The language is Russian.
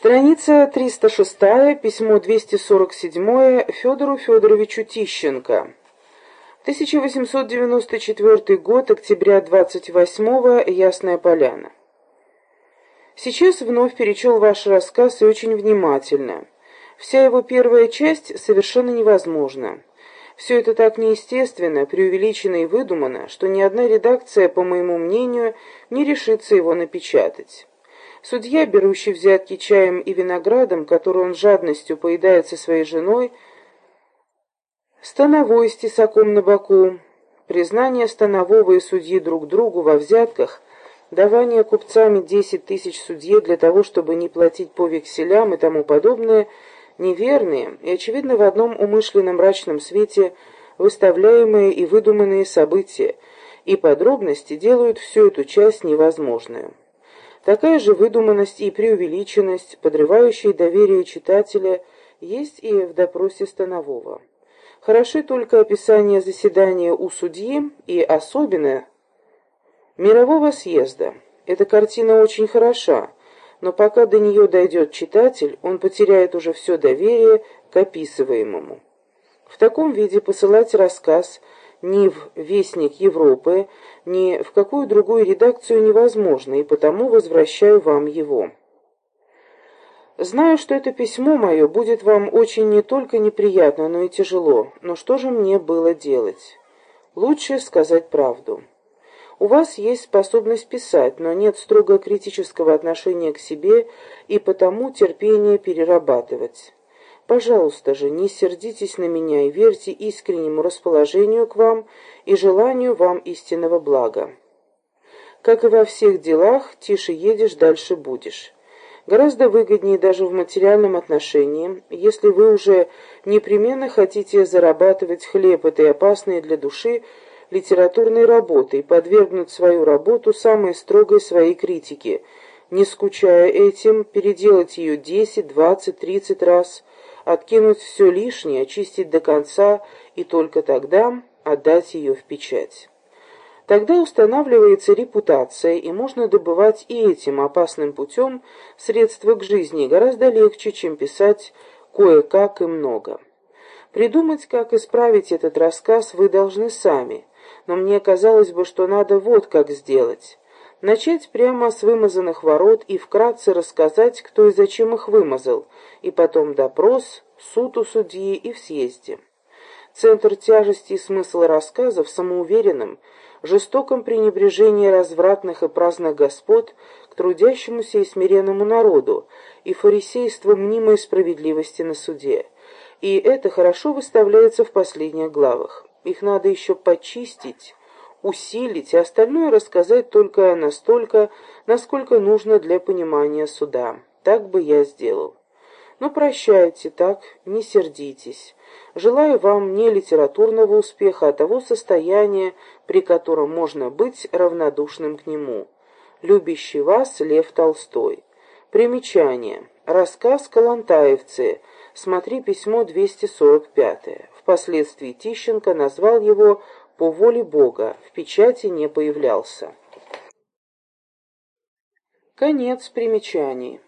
Страница 306, письмо 247 Федору Федоровичу Тищенко. 1894 год, октября 28 Ясная Поляна. Сейчас вновь перечел ваш рассказ и очень внимательно. Вся его первая часть совершенно невозможна. Все это так неестественно, преувеличено и выдумано, что ни одна редакция, по моему мнению, не решится его напечатать. Судья, берущий взятки чаем и виноградом, который он жадностью поедает со своей женой, становой с тесаком на боку, признание станового и судьи друг другу во взятках, давание купцами десять тысяч судье для того, чтобы не платить по векселям и тому подобное, неверные и, очевидно, в одном умышленном мрачном свете выставляемые и выдуманные события, и подробности делают всю эту часть невозможную. Такая же выдуманность и преувеличенность, подрывающие доверие читателя, есть и в допросе Станового. Хороши только описание заседания у судьи и особенно мирового съезда. Эта картина очень хороша, но пока до нее дойдет читатель, он потеряет уже все доверие к описываемому. В таком виде посылать рассказ – ни в «Вестник Европы», ни в какую другую редакцию невозможно, и потому возвращаю вам его. Знаю, что это письмо мое будет вам очень не только неприятно, но и тяжело, но что же мне было делать? Лучше сказать правду. У вас есть способность писать, но нет строго критического отношения к себе и потому терпения перерабатывать. Пожалуйста же, не сердитесь на меня и верьте искреннему расположению к вам и желанию вам истинного блага. Как и во всех делах, тише едешь, дальше будешь. Гораздо выгоднее даже в материальном отношении, если вы уже непременно хотите зарабатывать хлеб этой опасной для души литературной работой, подвергнуть свою работу самой строгой своей критике, не скучая этим, переделать ее 10, 20, 30 раз – откинуть все лишнее, очистить до конца и только тогда отдать ее в печать. Тогда устанавливается репутация, и можно добывать и этим опасным путем средства к жизни гораздо легче, чем писать кое-как и много. Придумать, как исправить этот рассказ, вы должны сами, но мне казалось бы, что надо вот как сделать. Начать прямо с вымазанных ворот и вкратце рассказать, кто и зачем их вымазал, и потом допрос, суд у судьи и в съезде. Центр тяжести и смысла рассказа в самоуверенном, жестоком пренебрежении развратных и праздных господ к трудящемуся и смиренному народу и фарисейство мнимой справедливости на суде. И это хорошо выставляется в последних главах. Их надо еще почистить, усилить, и остальное рассказать только настолько, насколько нужно для понимания суда. Так бы я сделал. Но прощайте так, не сердитесь. Желаю вам не литературного успеха, а того состояния, при котором можно быть равнодушным к нему. Любящий вас Лев Толстой. Примечание. Рассказ «Калантаевцы». Смотри письмо 245. Впоследствии Тищенко назвал его по воле Бога, в печати не появлялся. Конец примечаний.